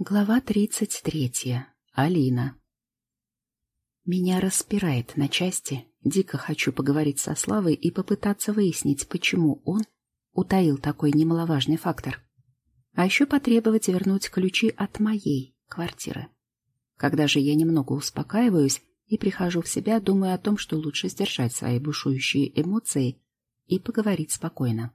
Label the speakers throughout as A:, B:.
A: Глава тридцать третья. Алина. Меня распирает на части. Дико хочу поговорить со Славой и попытаться выяснить, почему он утаил такой немаловажный фактор. А еще потребовать вернуть ключи от моей квартиры. Когда же я немного успокаиваюсь и прихожу в себя, думаю о том, что лучше сдержать свои бушующие эмоции и поговорить спокойно.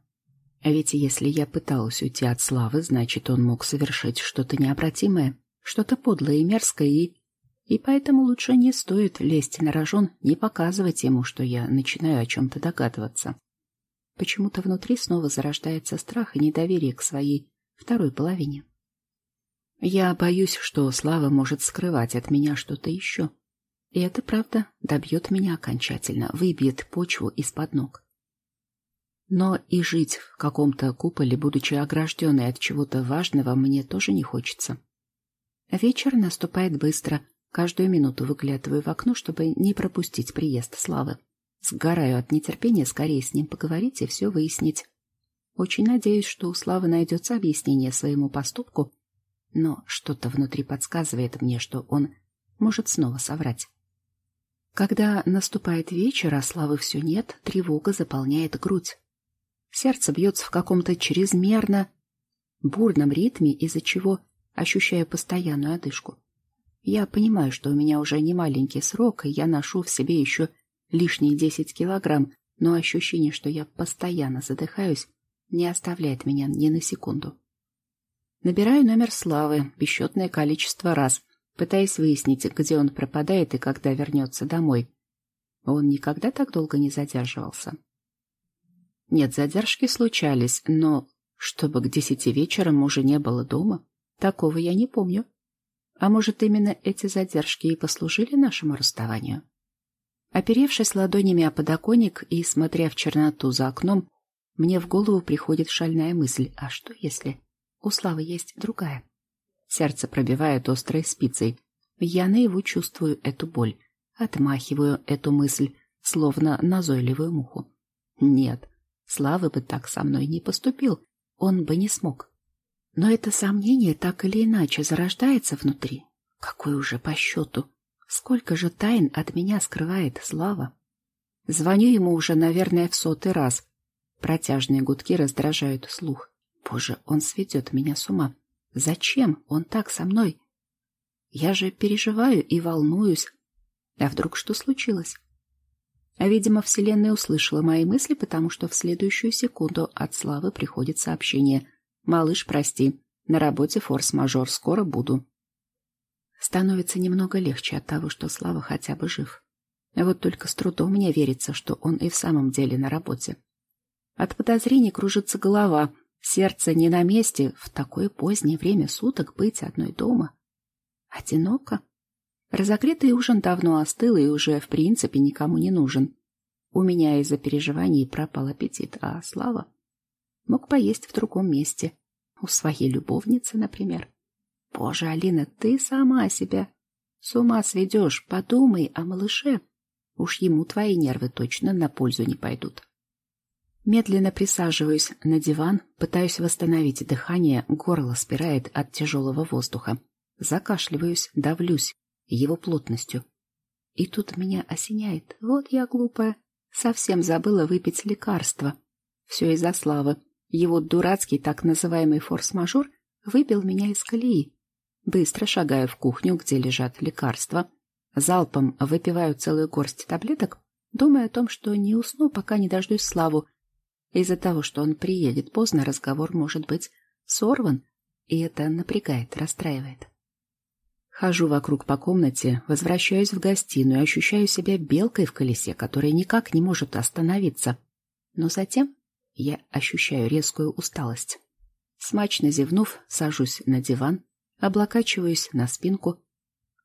A: А ведь если я пыталась уйти от славы, значит, он мог совершить что-то необратимое, что-то подлое и мерзкое, и... И поэтому лучше не стоит лезть на рожон, не показывать ему, что я начинаю о чем-то догадываться. Почему-то внутри снова зарождается страх и недоверие к своей второй половине. Я боюсь, что Слава может скрывать от меня что-то еще. И это, правда, добьет меня окончательно, выбьет почву из-под ног. Но и жить в каком-то куполе, будучи огражденной от чего-то важного, мне тоже не хочется. Вечер наступает быстро. Каждую минуту выглядываю в окно, чтобы не пропустить приезд Славы. Сгораю от нетерпения скорее с ним поговорить и все выяснить. Очень надеюсь, что у Славы найдется объяснение своему поступку, но что-то внутри подсказывает мне, что он может снова соврать. Когда наступает вечер, а Славы все нет, тревога заполняет грудь. Сердце бьется в каком-то чрезмерно бурном ритме, из-за чего ощущаю постоянную одышку. Я понимаю, что у меня уже не маленький срок, и я ношу в себе еще лишние десять килограмм, но ощущение, что я постоянно задыхаюсь, не оставляет меня ни на секунду. Набираю номер Славы бесчетное количество раз, пытаясь выяснить, где он пропадает и когда вернется домой. Он никогда так долго не задерживался. Нет, задержки случались, но чтобы к десяти вечера мужа не было дома, такого я не помню. А может, именно эти задержки и послужили нашему расставанию? Оперевшись ладонями о подоконник и смотря в черноту за окном, мне в голову приходит шальная мысль, а что если у Славы есть другая? Сердце пробивает острой спицей. Я наяву чувствую эту боль, отмахиваю эту мысль, словно назойливую муху. Нет, Слава бы так со мной не поступил, он бы не смог. Но это сомнение так или иначе зарождается внутри. Какой уже по счету? Сколько же тайн от меня скрывает Слава? Звоню ему уже, наверное, в сотый раз. Протяжные гудки раздражают слух. Боже, он сведет меня с ума. Зачем он так со мной? Я же переживаю и волнуюсь. А вдруг что случилось? А, видимо, Вселенная услышала мои мысли, потому что в следующую секунду от Славы приходит сообщение. «Малыш, прости, на работе форс-мажор, скоро буду». Становится немного легче от того, что Слава хотя бы жив. Вот только с трудом мне верится, что он и в самом деле на работе. От подозрений кружится голова, сердце не на месте, в такое позднее время суток быть одной дома. Одиноко? Разогретый ужин давно остыл и уже, в принципе, никому не нужен. У меня из-за переживаний пропал аппетит, а Слава мог поесть в другом месте. У своей любовницы, например. Боже, Алина, ты сама себя с ума сведешь. Подумай о малыше. Уж ему твои нервы точно на пользу не пойдут. Медленно присаживаюсь на диван, пытаюсь восстановить дыхание, горло спирает от тяжелого воздуха. Закашливаюсь, давлюсь, его плотностью. И тут меня осеняет. Вот я глупая. Совсем забыла выпить лекарство. Все из-за славы. Его дурацкий так называемый форс-мажор выбил меня из колеи. Быстро шагаю в кухню, где лежат лекарства. Залпом выпиваю целую горсть таблеток, думая о том, что не усну, пока не дождусь Славу. Из-за того, что он приедет поздно, разговор может быть сорван, и это напрягает, расстраивает. Хожу вокруг по комнате, возвращаюсь в гостиную, ощущаю себя белкой в колесе, которая никак не может остановиться. Но затем я ощущаю резкую усталость. Смачно зевнув, сажусь на диван, облокачиваюсь на спинку,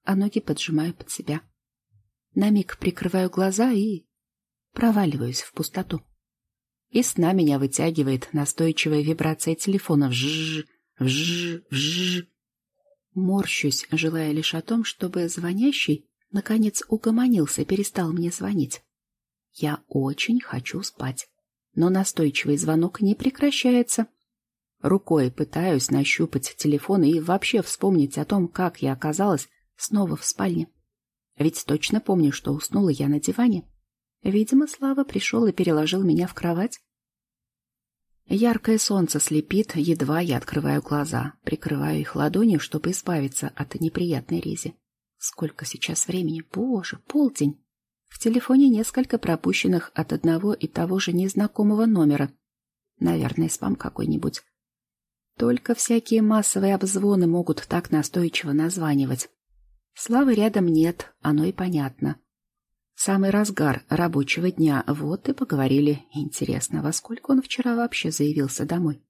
A: а ноги поджимаю под себя. На миг прикрываю глаза и проваливаюсь в пустоту. Из сна меня вытягивает настойчивая вибрация телефона. Вжжж, вжжж, вжжж. Морщусь, желая лишь о том, чтобы звонящий, наконец, угомонился, перестал мне звонить. Я очень хочу спать, но настойчивый звонок не прекращается. Рукой пытаюсь нащупать телефон и вообще вспомнить о том, как я оказалась снова в спальне. Ведь точно помню, что уснула я на диване. Видимо, Слава пришел и переложил меня в кровать. Яркое солнце слепит, едва я открываю глаза, прикрываю их ладонью, чтобы избавиться от неприятной рези. Сколько сейчас времени? Боже, полдень! В телефоне несколько пропущенных от одного и того же незнакомого номера. Наверное, спам какой-нибудь. Только всякие массовые обзвоны могут так настойчиво названивать. Славы рядом нет, оно и понятно. Самый разгар рабочего дня, вот и поговорили. Интересно, во сколько он вчера вообще заявился домой?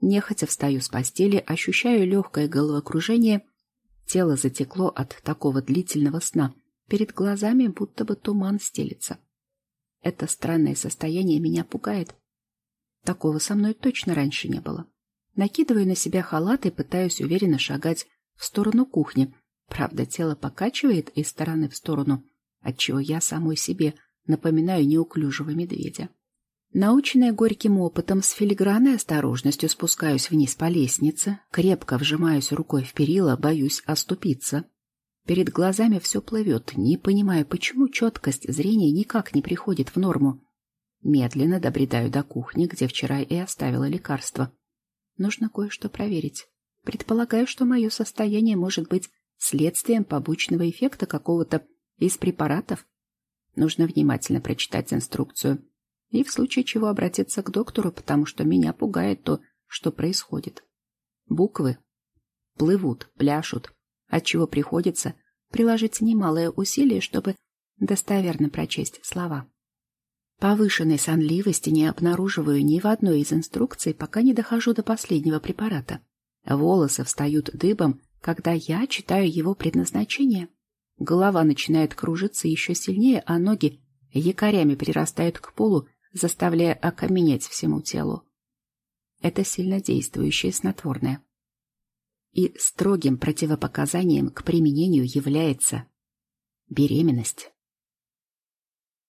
A: Нехотя встаю с постели, ощущаю легкое головокружение. Тело затекло от такого длительного сна. Перед глазами будто бы туман стелится. Это странное состояние меня пугает. Такого со мной точно раньше не было. Накидываю на себя халат и пытаюсь уверенно шагать в сторону кухни. Правда, тело покачивает из стороны в сторону, отчего я самой себе напоминаю неуклюжего медведя. Наученная горьким опытом, с филигранной осторожностью спускаюсь вниз по лестнице, крепко вжимаюсь рукой в перила, боюсь оступиться. Перед глазами все плывет, не понимаю, почему четкость зрения никак не приходит в норму. Медленно добредаю до кухни, где вчера и оставила лекарство. Нужно кое-что проверить. Предполагаю, что мое состояние может быть следствием побочного эффекта какого-то из препаратов. Нужно внимательно прочитать инструкцию и в случае чего обратиться к доктору, потому что меня пугает то, что происходит. Буквы плывут, пляшут, отчего приходится приложить немалое усилие, чтобы достоверно прочесть слова. Повышенной сонливости не обнаруживаю ни в одной из инструкций, пока не дохожу до последнего препарата. Волосы встают дыбом, когда я читаю его предназначение. Голова начинает кружиться еще сильнее, а ноги якорями прирастают к полу, заставляя окаменеть всему телу. Это сильнодействующее снотворное. И строгим противопоказанием к применению является беременность.